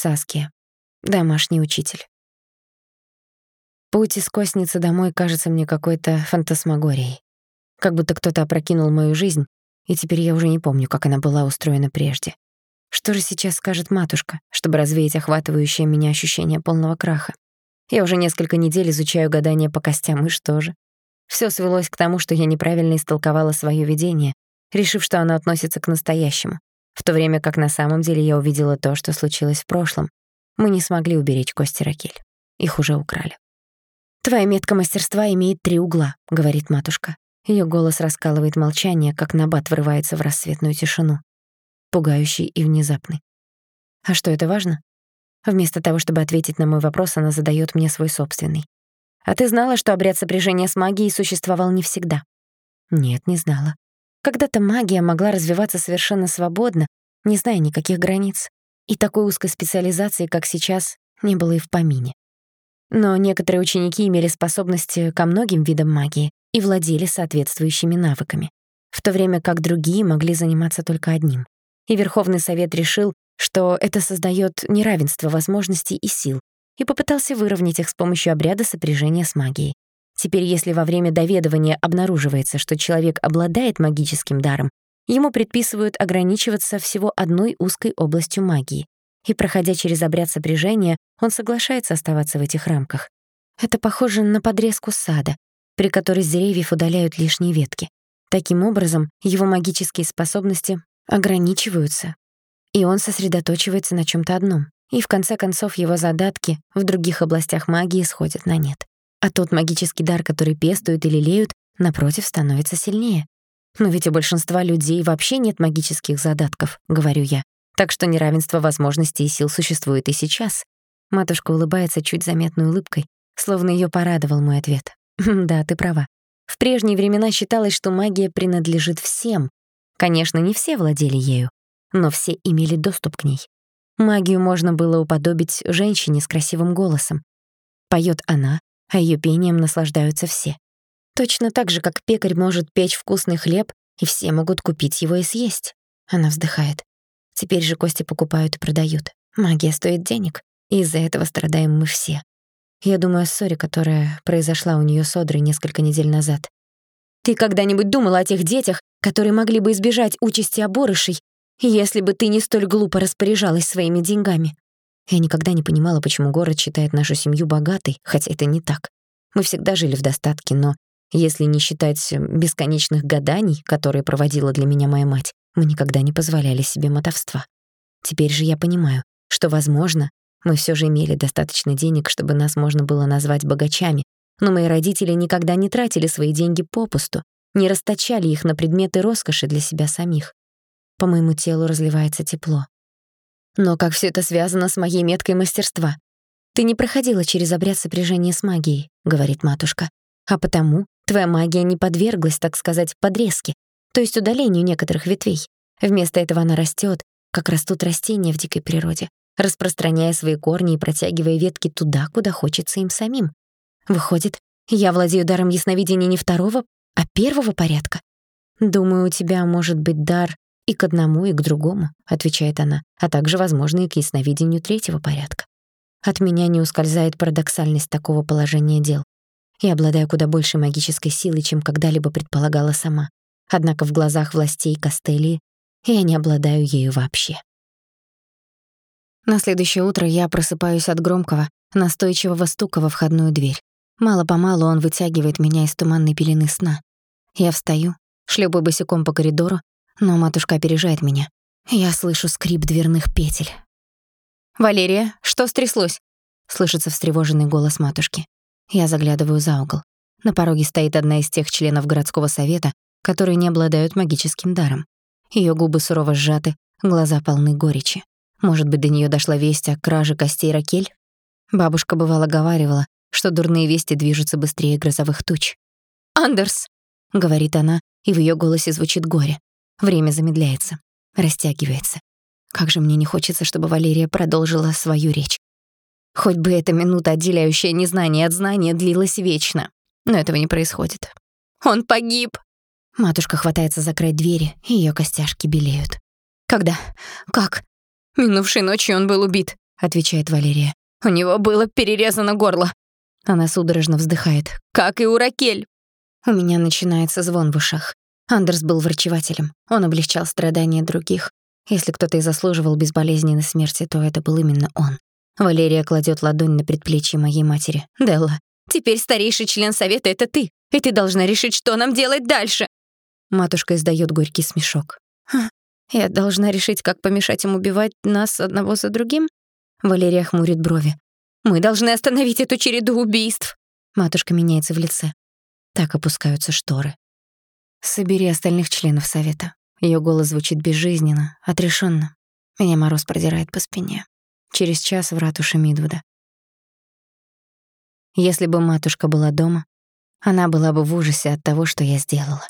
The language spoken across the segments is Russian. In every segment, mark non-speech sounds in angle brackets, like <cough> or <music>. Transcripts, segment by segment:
Саския. Домашний учитель. Путь из Косницы домой кажется мне какой-то фантасмагорией. Как будто кто-то опрокинул мою жизнь, и теперь я уже не помню, как она была устроена прежде. Что же сейчас скажет матушка, чтобы развеять охватывающее меня ощущение полного краха? Я уже несколько недель изучаю гадания по костям, и что же? Всё свелось к тому, что я неправильно истолковала своё видение, решив, что оно относится к настоящему, в то время как на самом деле я увидела то, что случилось в прошлом. Мы не смогли уберечь кости Ракель. Их уже украли. «Твоя метка мастерства имеет три угла», — говорит матушка. Её голос раскалывает молчание, как набат врывается в рассветную тишину. Пугающий и внезапный. А что, это важно? Вместо того, чтобы ответить на мой вопрос, она задаёт мне свой собственный. «А ты знала, что обряд сопряжения с магией существовал не всегда?» «Нет, не знала. Когда-то магия могла развиваться совершенно свободно, не зная никаких границ. И такой узкой специализации, как сейчас, не было и в помине. Но некоторые ученики имели способности ко многим видам магии и владели соответствующими навыками, в то время как другие могли заниматься только одним. И Верховный Совет решил, что это создаёт неравенство возможностей и сил, и попытался выровнять их с помощью обряда сопряжения с магией. Теперь, если во время доведывания обнаруживается, что человек обладает магическим даром, ему предписывают ограничиваться всего одной узкой областью магии. И, проходя через обряд сопряжения, он соглашается оставаться в этих рамках. Это похоже на подрезку сада, при которой с деревьев удаляют лишние ветки. Таким образом, его магические способности ограничиваются, и он сосредоточивается на чём-то одном. И в конце концов его задатки в других областях магии сходят на нет. А тот магический дар, который пестуют или леют, напротив, становится сильнее. Но ведь у большинства людей вообще нет магических задатков, говорю я. Так что неравенство возможностей и сил существует и сейчас. Матушка улыбается чуть заметной улыбкой, словно её порадовал мой ответ. <laughs> Да, ты права. В прежние времена считалось, что магия принадлежит всем. Конечно, не все владели ею, но все имели доступ к ней. Магию можно было уподобить женщине с красивым голосом. Поёт она, а её пением наслаждаются все. Точно так же, как пекарь может печь вкусный хлеб, и все могут купить его и съесть. Она вздыхает. Теперь же кости покупают и продают. Магия стоит денег, и из-за этого страдаем мы все. Я думаю о ссоре, которая произошла у неё с Одрой несколько недель назад. Ты когда-нибудь думала о тех детях, которые могли бы избежать участи оборышей, если бы ты не столь глупо распоряжалась своими деньгами? Я никогда не понимала, почему город считает нашу семью богатой, хотя это не так. Мы всегда жили в достатке, но если не считать бесконечных гаданий, которые проводила для меня моя мать, мы никогда не позволяли себе мотовства. Теперь же я понимаю, что, возможно, мы всё же имели достаточно денег, чтобы нас можно было назвать богачами, но мои родители никогда не тратили свои деньги попусту, не расточали их на предметы роскоши для себя самих. По моему телу разливается тепло. Но как все это связано с моей меткой мастерства? Ты не проходила через обряд сопряжения с магией, говорит матушка. А потому твоя магия не подверглась, так сказать, подрезке, то есть удалению некоторых ветвей. Вместо этого она растет, как растут растения в дикой природе, распространяя свои корни и протягивая ветки туда, куда хочется им самим. Выходит, я владею даром ясновидения не второго, а первого порядка. Думаю, у тебя может быть дар «И к одному, и к другому», — отвечает она, «а также, возможно, и к ясновидению третьего порядка». От меня не ускользает парадоксальность такого положения дел. Я обладаю куда большей магической силой, чем когда-либо предполагала сама. Однако в глазах властей Кастелии я не обладаю ею вообще. На следующее утро я просыпаюсь от громкого, настойчивого стука во входную дверь. Мало-помалу он вытягивает меня из туманной пелены сна. Я встаю, шлепаю босиком по коридору но матушка опережает меня. Я слышу скрип дверных петель. «Валерия, что стряслось?» — слышится встревоженный голос матушки. Я заглядываю за угол. На пороге стоит одна из тех членов городского совета, которые не обладают магическим даром. Её губы сурово сжаты, глаза полны горечи. Может быть, до неё дошла весть о краже костей Ракель? Бабушка бывало говаривала, что дурные вести движутся быстрее грозовых туч. «Андерс!» — говорит она, и в её голосе звучит горе. Время замедляется, растягивается. Как же мне не хочется, чтобы Валерия продолжила свою речь. Хоть бы эта минута, отделяющая незнание от знания, длилась вечно. Но этого не происходит. «Он погиб!» Матушка хватается за край двери, и её костяшки белеют. «Когда? Как?» «Минувшей ночью он был убит. отвечает Валерия. «У него было перерезано горло». Она судорожно вздыхает. «Как и у Ракель». У меня начинается звон в ушах. Андерс был врачевателем. Он облегчал страдания других. Если кто-то и заслуживал безболезненной смерти, то это был именно он. Валерия кладет ладонь на предплечье моей матери. «Делла, теперь старейший член совета — это ты, и ты должна решить, что нам делать дальше!» Матушка издает горький смешок. «Я должна решить, как помешать им убивать нас одного за другим?» Валерия хмурит брови. «Мы должны остановить эту череду убийств!» Матушка меняется в лице. Так опускаются шторы. «Собери остальных членов совета». Ее голос звучит безжизненно, отрешенно. Меня мороз продирает по спине. Через час в ратуше Мидвуда. Если бы матушка была дома, она была бы в ужасе от того, что я сделала.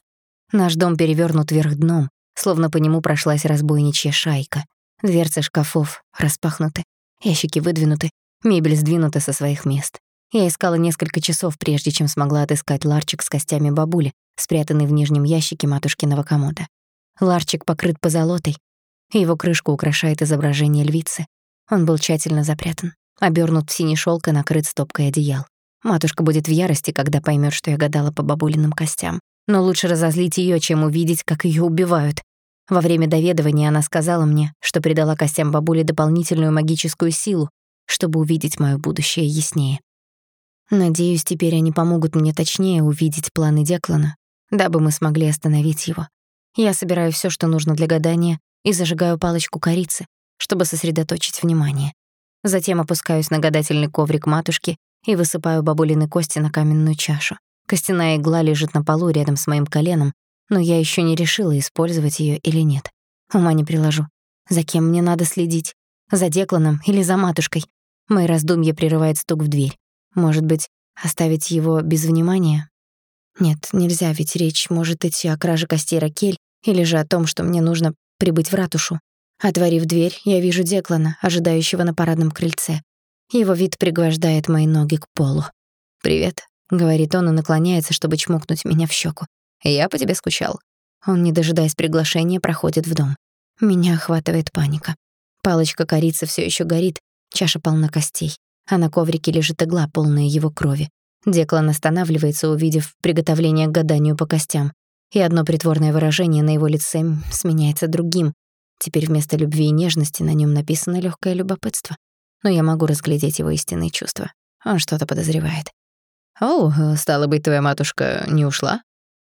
Наш дом перевернут вверх дном, словно по нему прошлась разбойничья шайка. Дверцы шкафов распахнуты, ящики выдвинуты, мебель сдвинута со своих мест. Я искала несколько часов, прежде чем смогла отыскать ларчик с костями бабули, спрятанный в нижнем ящике матушкиного комода. Ларчик покрыт позолотой, его крышку украшает изображение львицы. Он был тщательно запрятан, обернут в синий шелк и накрыт стопкой одеял. Матушка будет в ярости, когда поймет, что я гадала по бабулиным костям. Но лучше разозлить ее, чем увидеть, как ее убивают. Во время доведывания она сказала мне, что придала костям бабули дополнительную магическую силу, чтобы увидеть моё будущее яснее. Надеюсь, теперь они помогут мне точнее увидеть планы Деклана, дабы мы смогли остановить его. Я собираю всё, что нужно для гадания, и зажигаю палочку корицы, чтобы сосредоточить внимание. Затем опускаюсь на гадательный коврик матушки и высыпаю бабулины кости на каменную чашу. Костяная игла лежит на полу рядом с моим коленом, но я ещё не решила, использовать её или нет. Ума не приложу. За кем мне надо следить? За Декланом или за матушкой? Мои раздумья прерывает стук в дверь. Может быть, оставить его без внимания? Нет, нельзя, ведь речь может идти о краже костей Ракель или же о том, что мне нужно прибыть в ратушу. Отворив дверь, я вижу Деклана, ожидающего на парадном крыльце. Его вид пригвождает мои ноги к полу. «Привет», — говорит он и наклоняется, чтобы чмокнуть меня в щеку. «Я по тебе скучал». Он, не дожидаясь приглашения, проходит в дом. Меня охватывает паника. Палочка корицы все еще горит, чаша полна костей, а на коврике лежит игла, полная его крови. Деклан останавливается, увидев приготовление к гаданию по костям, и одно притворное выражение на его лице сменяется другим. Теперь вместо любви и нежности на нем написано легкое любопытство. Но я могу разглядеть его истинные чувства. Он что-то подозревает. «О, стало быть, твоя матушка не ушла?»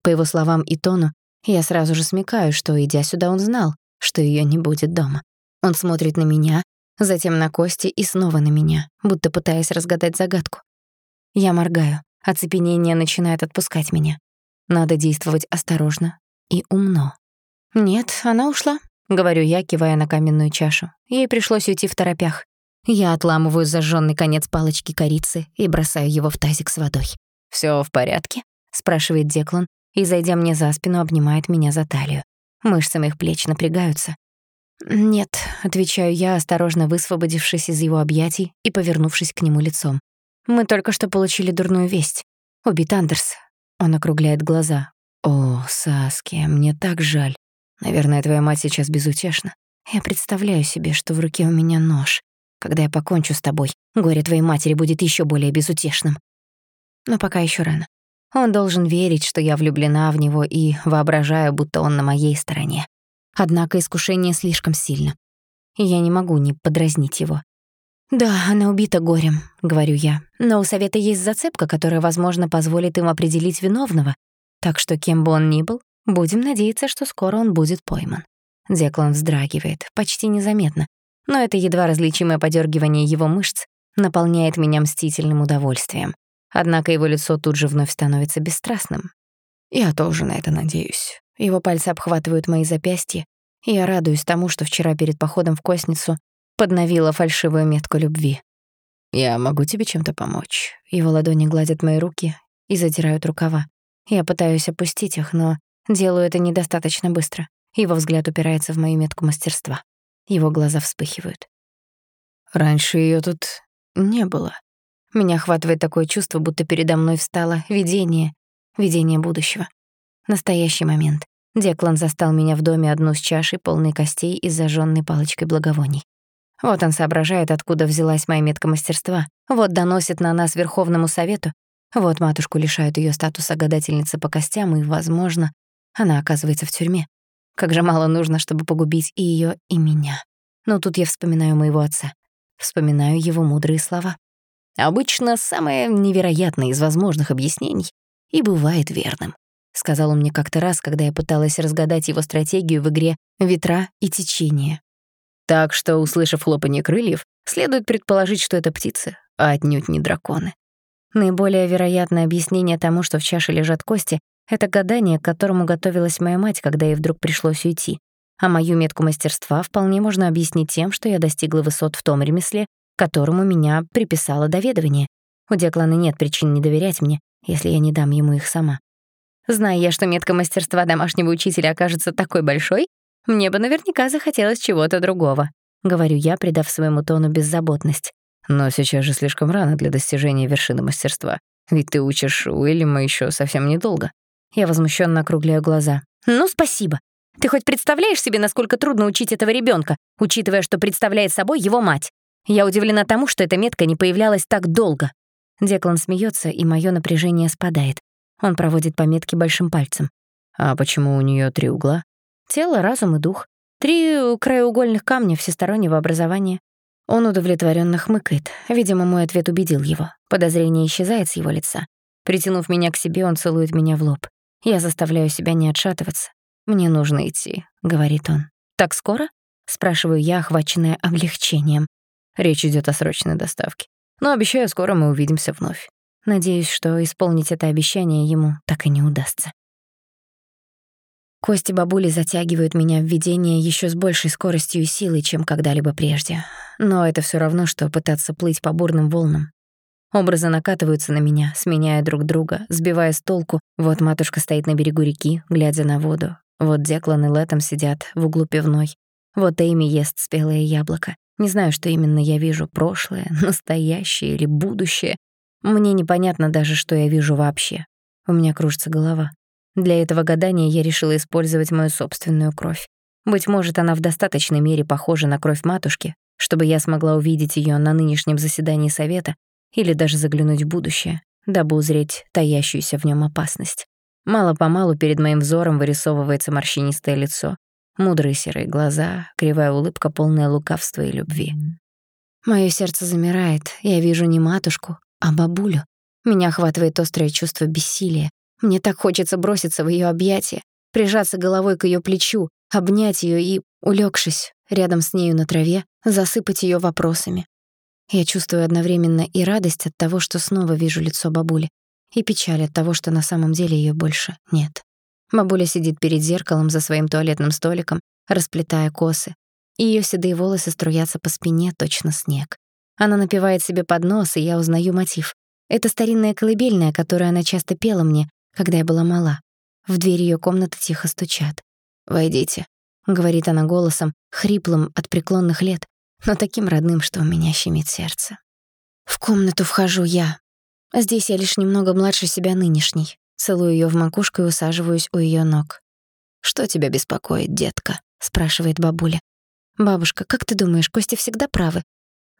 По его словам и тону, я сразу же смекаю, что, идя сюда, он знал, что ее не будет дома. Он смотрит на меня, затем на Кости и снова на меня, будто пытаясь разгадать загадку. Я моргаю, оцепенение начинает отпускать меня. Надо действовать осторожно и умно. «Нет, она ушла», — говорю я, кивая на каменную чашу. Ей пришлось уйти в торопях. Я отламываю зажженный конец палочки корицы и бросаю его в тазик с водой. Все в порядке?» — спрашивает Деклан и, зайдя мне за спину, обнимает меня за талию. Мышцы моих плеч напрягаются. «Нет», — отвечаю я, осторожно высвободившись из его объятий и повернувшись к нему лицом. «Мы только что получили дурную весть. Убит Андерс». Он округляет глаза. «О, Саски, мне так жаль. Наверное, твоя мать сейчас безутешна. Я представляю себе, что в руке у меня нож. Когда я покончу с тобой, горе твоей матери будет еще более безутешным. Но пока еще рано. Он должен верить, что я влюблена в него и воображаю, будто он на моей стороне. Однако искушение слишком сильно, и я не могу не подразнить его. «Да, она убита горем», — говорю я, «но у совета есть зацепка, которая, возможно, позволит им определить виновного, так что кем бы он ни был, будем надеяться, что скоро он будет пойман». Деклан вздрагивает, почти незаметно, но это едва различимое подергивание его мышц наполняет меня мстительным удовольствием. Однако его лицо тут же вновь становится бесстрастным. Я тоже на это надеюсь. Его пальцы обхватывают мои запястья, и я радуюсь тому, что вчера перед походом в Косницу подновила фальшивую метку любви. «Я могу тебе чем-то помочь?» Его ладони гладят мои руки и задирают рукава. Я пытаюсь опустить их, но делаю это недостаточно быстро. Его взгляд упирается в мою метку мастерства. Его глаза вспыхивают. Раньше ее тут не было. Меня охватывает такое чувство, будто передо мной встало видение, видение будущего. Настоящий момент. Деклан застал меня в доме одну с чашей, полной костей и зажженной палочкой благовоний. Вот он соображает, откуда взялась моя метка мастерства. Вот доносит на нас Верховному Совету. Вот матушку лишают ее статуса гадательницы по костям, и, возможно, она оказывается в тюрьме. Как же мало нужно, чтобы погубить и ее, и меня. Но тут я вспоминаю моего отца. Вспоминаю его мудрые слова. Обычно самое невероятное из возможных объяснений и бывает верным. Сказал он мне как-то раз, когда я пыталась разгадать его стратегию в игре «Ветра и течение». Так что, услышав хлопанье крыльев, следует предположить, что это птицы, а отнюдь не драконы. Наиболее вероятное объяснение тому, что в чаше лежат кости, это гадание, к которому готовилась моя мать, когда ей вдруг пришлось уйти. А мою метку мастерства вполне можно объяснить тем, что я достигла высот в том ремесле, которому меня приписало доведование. У Деклана нет причин не доверять мне, если я не дам ему их сама. Зная я, что метка мастерства домашнего учителя окажется такой большой, мне бы наверняка захотелось чего-то другого, говорю я, придав своему тону беззаботность. Но сейчас же слишком рано для достижения вершины мастерства. Ведь ты учишь Уильяма еще совсем недолго. Я возмущенно округляю глаза. Ну, спасибо. Ты хоть представляешь себе, насколько трудно учить этого ребенка, учитывая, что представляет собой его мать? Я удивлена тому, что эта метка не появлялась так долго. Деклан смеется, и мое напряжение спадает. Он проводит по метке большим пальцем. А почему у нее три угла? Тело, разум и дух. Три краеугольных камня всестороннего образования. Он удовлетворенно хмыкает. Видимо, мой ответ убедил его. Подозрение исчезает с его лица. Притянув меня к себе, он целует меня в лоб. Я заставляю себя не отшатываться. «Мне нужно идти», — говорит он. «Так скоро?» — спрашиваю я, охваченная облегчением. Речь идет о срочной доставке. Но обещаю, скоро мы увидимся вновь. Надеюсь, что исполнить это обещание ему так и не удастся. Кости бабули затягивают меня в видение еще с большей скоростью и силой, чем когда-либо прежде. Но это все равно, что пытаться плыть по бурным волнам. Образы накатываются на меня, сменяя друг друга, сбивая с толку. Вот матушка стоит на берегу реки, глядя на воду. Вот Деклан и Летом сидят в углу пивной. Вот Эйми ест спелое яблоко. Не знаю, что именно я вижу, прошлое, <laughs> настоящее или будущее. Мне непонятно даже, что я вижу вообще. У меня кружится голова. Для этого гадания я решила использовать мою собственную кровь. Быть может, она в достаточной мере похожа на кровь матушки, чтобы я смогла увидеть ее на нынешнем заседании совета или даже заглянуть в будущее, дабы узреть таящуюся в нем опасность. Мало-помалу перед моим взором вырисовывается морщинистое лицо, мудрые серые глаза, кривая улыбка, полная лукавства и любви. Моё сердце замирает, я вижу не матушку, а бабулю. Меня охватывает острое чувство бессилия, мне так хочется броситься в её объятия, прижаться головой к её плечу, обнять её и, улегшись рядом с нею на траве, засыпать её вопросами. Я чувствую одновременно и радость от того, что снова вижу лицо бабули, и печаль от того, что на самом деле её больше нет. Бабуля сидит перед зеркалом за своим туалетным столиком, расплетая косы, и её седые волосы струятся по спине, точно снег. Она напевает себе под нос, и я узнаю мотив. Это старинная колыбельная, которую она часто пела мне, когда я была мала. В дверь её комнаты тихо стучат. «Войдите», — говорит она голосом, хриплым от преклонных лет, но таким родным, что у меня щемит сердце. В комнату вхожу я. Здесь я лишь немного младше себя нынешней. Целую её в макушку и усаживаюсь у её ног. «Что тебя беспокоит, детка?» — спрашивает бабуля. «Бабушка, как ты думаешь, Костя всегда правы?»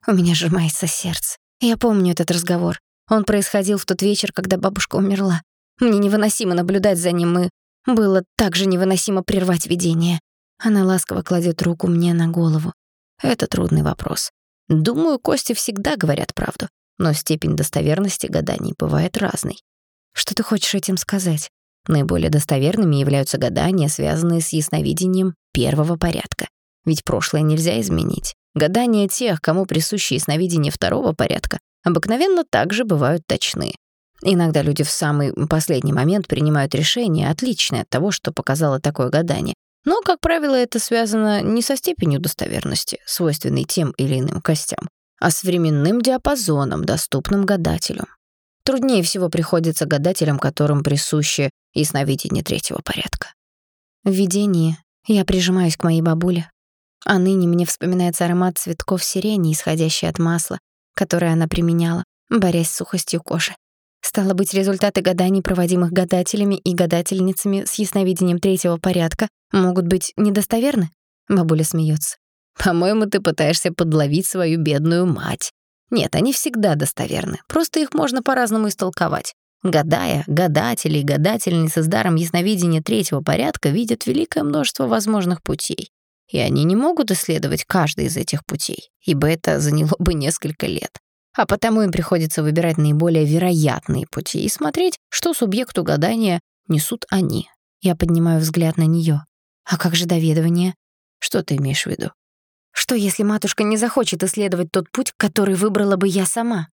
У меня сжимается сердце. Я помню этот разговор. Он происходил в тот вечер, когда бабушка умерла. Мне невыносимо наблюдать за ним, и было также невыносимо прервать видение. Она ласково кладет руку мне на голову. Это трудный вопрос. Думаю, кости всегда говорят правду, но степень достоверности гаданий бывает разной. Что ты хочешь этим сказать? Наиболее достоверными являются гадания, связанные с ясновидением первого порядка. Ведь прошлое нельзя изменить. Гадания тех, кому присущи ясновидение второго порядка, обыкновенно также бывают точны. Иногда люди в самый последний момент принимают решение, отличное от того, что показало такое гадание. Но, как правило, это связано не со степенью достоверности, свойственной тем или иным костям, а с временным диапазоном, доступным гадателю. Труднее всего приходится гадателям, которым присуще ясновидение третьего порядка. В видении я прижимаюсь к моей бабуле, а ныне мне вспоминается аромат цветков сирени, исходящий от масла, которое она применяла, борясь с сухостью кожи. Стало быть, результаты гаданий, проводимых гадателями и гадательницами с ясновидением третьего порядка, могут быть недостоверны? Бабуля смеется. По-моему, ты пытаешься подловить свою бедную мать. Нет, они всегда достоверны, просто их можно по-разному истолковать. Гадая, гадатели и гадательницы с даром ясновидения третьего порядка видят великое множество возможных путей. И они не могут исследовать каждый из этих путей, ибо это заняло бы несколько лет. А потому им приходится выбирать наиболее вероятные пути и смотреть, что субъекту гадания несут они. Я поднимаю взгляд на неё. А как же доведывание? Что ты имеешь в виду? Что, если матушка не захочет исследовать тот путь, который выбрала бы я сама?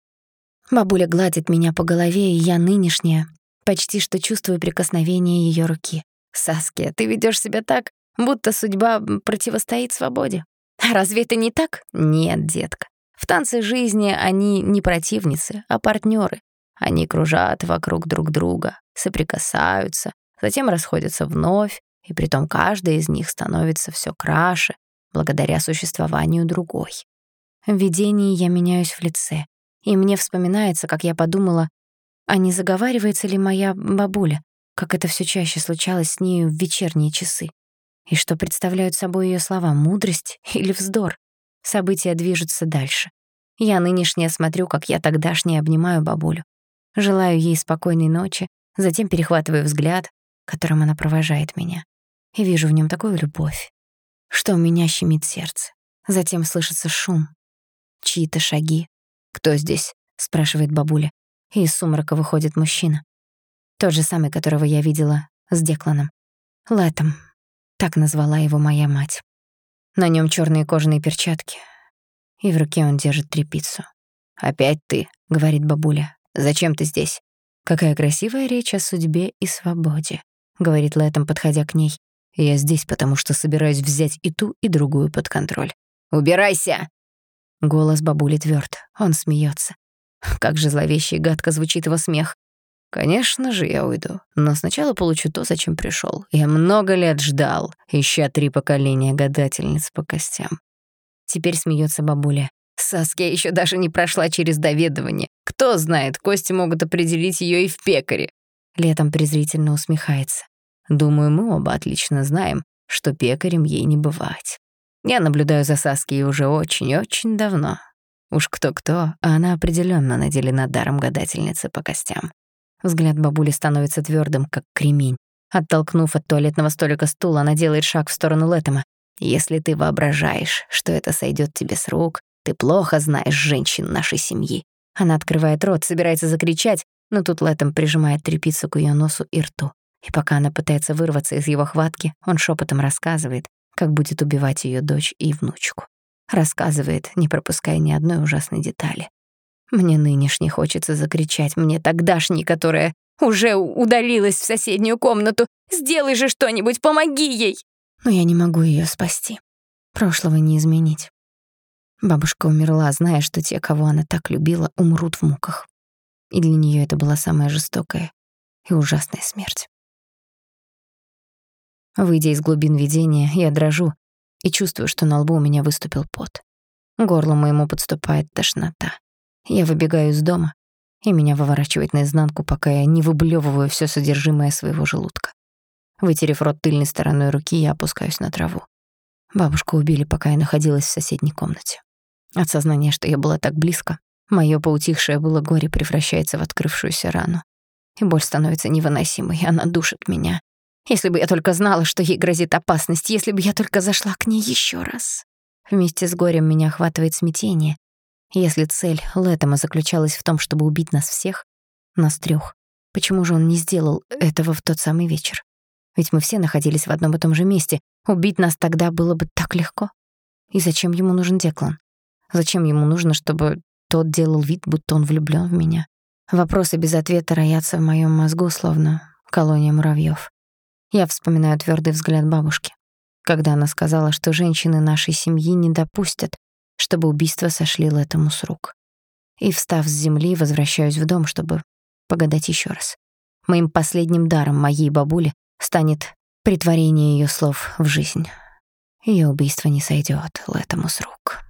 Бабуля гладит меня по голове, и я нынешняя почти что чувствую прикосновение её руки. «Саския, ты ведёшь себя так, будто судьба противостоит свободе. А разве это не так? Нет, детка. В танце жизни они не противницы, а партнёры. Они кружат вокруг друг друга, соприкасаются, затем расходятся вновь, и притом каждая из них становится всё краше, благодаря существованию другой. В видении я меняюсь в лице, и мне вспоминается, как я подумала, а не заговаривается ли моя бабуля, как это всё чаще случалось с нею в вечерние часы, и что представляют собой её слова, мудрость или вздор. События движутся дальше. Я нынешняя смотрю, как я тогдашняя обнимаю бабулю. Желаю ей спокойной ночи, затем перехватываю взгляд, которым она провожает меня, и вижу в нём такую любовь, что у меня щемит сердце. Затем слышится шум, чьи-то шаги. «Кто здесь?» — спрашивает бабуля. И из сумрака выходит мужчина. Тот же самый, которого я видела с Декланом. Летом. Так назвала его моя мать. На нем черные кожаные перчатки, и в руке он держит трепицу. «Опять ты», — говорит бабуля. «Зачем ты здесь?» «Какая красивая речь о судьбе и свободе», — говорит Летом, подходя к ней. Я здесь, потому что собираюсь взять и ту, и другую под контроль. «Убирайся!» Голос бабули твёрд. Он смеется. Как же зловеще и гадко звучит его смех. Конечно же, я уйду. Но сначала получу то, зачем пришел. Я много лет ждал, ища три поколения гадательниц по костям. Теперь смеется бабуля. Саския еще даже не прошла через доведывание. Кто знает, кости могут определить ее и в пекаре. Летом презрительно усмехается. Думаю, мы оба отлично знаем, что пекарем ей не бывать. Я наблюдаю за Саскией уже очень-очень давно. Уж кто-кто, а она определенно наделена даром гадательницы по костям. Взгляд бабули становится твердым, как кремень. Оттолкнув от туалетного столика стул, она делает шаг в сторону Лэттема. «Если ты воображаешь, что это сойдет тебе с рук, ты плохо знаешь женщин нашей семьи». Она открывает рот, собирается закричать, но тут Лэттем прижимает трепицу к ее носу и рту. И пока она пытается вырваться из его хватки, он шепотом рассказывает, как будет убивать ее дочь и внучку. Рассказывает, не пропуская ни одной ужасной детали. Мне нынешне хочется закричать мне тогдашней, которая уже удалилась в соседнюю комнату. «Сделай же что-нибудь, помоги ей!» Но я не могу ее спасти. Прошлого не изменить. Бабушка умерла, зная, что те, кого она так любила, умрут в муках. И для нее это была самая жестокая и ужасная смерть. Выйдя из глубин видения, я дрожу и чувствую, что на лбу у меня выступил пот. Горло моему подступает тошнота. Я выбегаю из дома, и меня выворачивает наизнанку, пока я не выблевываю все содержимое своего желудка. Вытерев рот тыльной стороной руки, я опускаюсь на траву. Бабушку убили, пока я находилась в соседней комнате. От сознания, что я была так близко, моё поутихшее было горе превращается в открывшуюся рану. И боль становится невыносимой, она душит меня, если бы я только знала, что ей грозит опасность, если бы я только зашла к ней еще раз. Вместе с горем меня охватывает смятение. Если цель Лэттема заключалась в том, чтобы убить нас всех, нас трёх, почему же он не сделал этого в тот самый вечер? Ведь мы все находились в одном и том же месте. Убить нас тогда было бы так легко. И зачем ему нужен Деклан? Зачем ему нужно, чтобы тот делал вид, будто он влюблён в меня? Вопросы без ответа роятся в моём мозгу, словно колония муравьёв. Я вспоминаю твёрдый взгляд бабушки, когда она сказала, что женщины нашей семьи не допустят, чтобы убийства сошли Лэтому с рук. И, встав с земли, возвращаюсь в дом, чтобы погадать ещё раз. Моим последним даром моей бабули станет притворение её слов в жизнь. Её убийство не сойдёт Лэтому с рук.